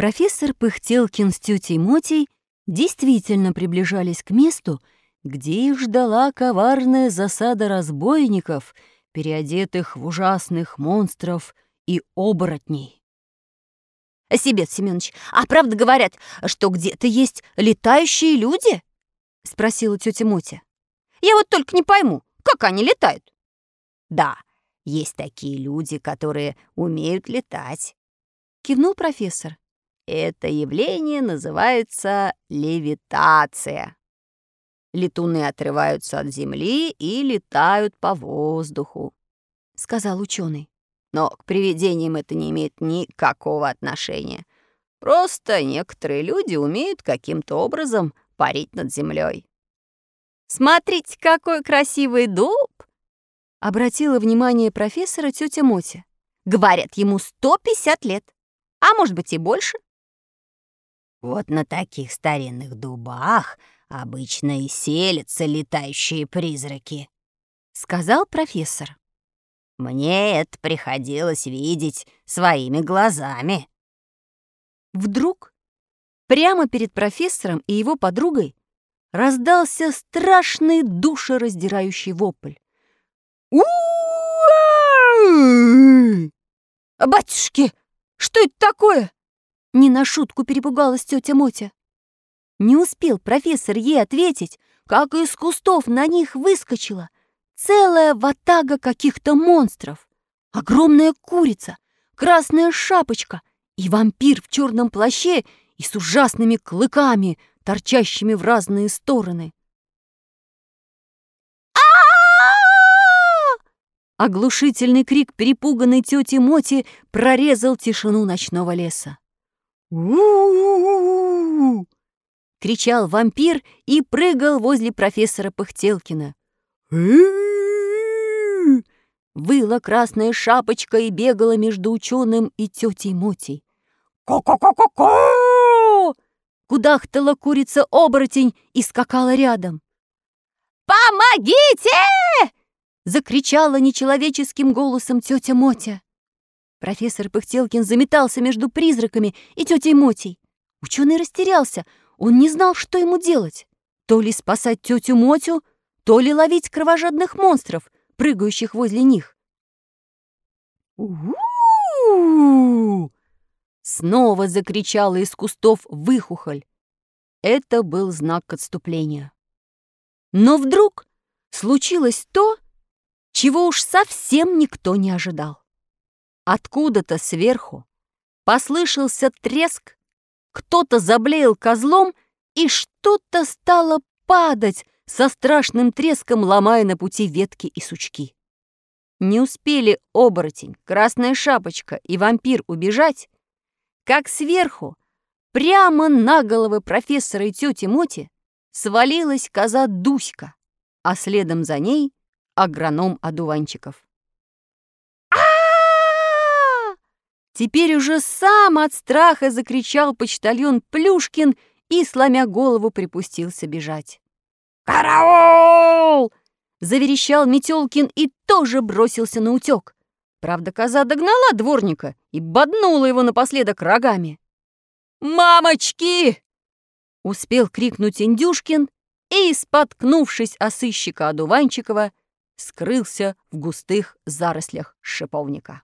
Профессор Пыхтелкин с тетей Мотей действительно приближались к месту, где их ждала коварная засада разбойников, переодетых в ужасных монстров и оборотней. «Себет Семенович, а правда говорят, что где-то есть летающие люди?» — спросила тетя Мотя. «Я вот только не пойму, как они летают?» «Да, есть такие люди, которые умеют летать», — кивнул профессор. «Это явление называется левитация. Летуны отрываются от земли и летают по воздуху», — сказал ученый. «Но к привидениям это не имеет никакого отношения. Просто некоторые люди умеют каким-то образом парить над землей. «Смотрите, какой красивый дуб!» Обратила внимание профессора тетя Мотя. «Говорят, ему 150 лет, а может быть и больше». «Вот на таких старинных дубах обычно и селятся летающие призраки», — сказал профессор. «Мне это приходилось видеть своими глазами». Вдруг Прямо перед профессором и его подругой раздался страшный душераздирающий вопль. у «Батюшки, что это такое?» Не на шутку перепугалась тетя Мотя. Не успел профессор ей ответить, как из кустов на них выскочила целая ватага каких-то монстров. Огромная курица, красная шапочка и вампир в черном плаще и с ужасными клыками, торчащими в разные стороны. Оглушительный крик перепуганной тети Моти прорезал тишину ночного леса. У кричал вампир и прыгал возле профессора Пыхтелкина. Выла красная шапочка и бегала между ученым и тетей Мотей. «Ко-ко-ко-ко-ко!» Кудахтала курица-оборотень и скакала рядом. «Помогите!» — закричала нечеловеческим голосом тетя Мотя. Профессор Пыхтелкин заметался между призраками и тетей Мотей. Ученый растерялся, он не знал, что ему делать. То ли спасать тетю Мотю, то ли ловить кровожадных монстров, прыгающих возле них. «У-у-у!» Снова закричала из кустов выхухоль. Это был знак отступления. Но вдруг случилось то, чего уж совсем никто не ожидал. Откуда-то сверху послышался треск, кто-то заблеял козлом, и что-то стало падать со страшным треском, ломая на пути ветки и сучки. Не успели оборотень, красная шапочка и вампир убежать, как сверху, прямо на головы профессора и тети Моти, свалилась коза Дуська, а следом за ней агроном одуванчиков. а Теперь уже сам от страха закричал почтальон Плюшкин и, сломя голову, припустился бежать. «Караул!» — заверещал Метелкин и тоже бросился на утек. Правда, коза догнала дворника и боднула его напоследок рогами. «Мамочки!» — успел крикнуть Индюшкин и, споткнувшись о сыщика Одуванчикова, скрылся в густых зарослях шиповника.